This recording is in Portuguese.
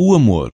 o amor.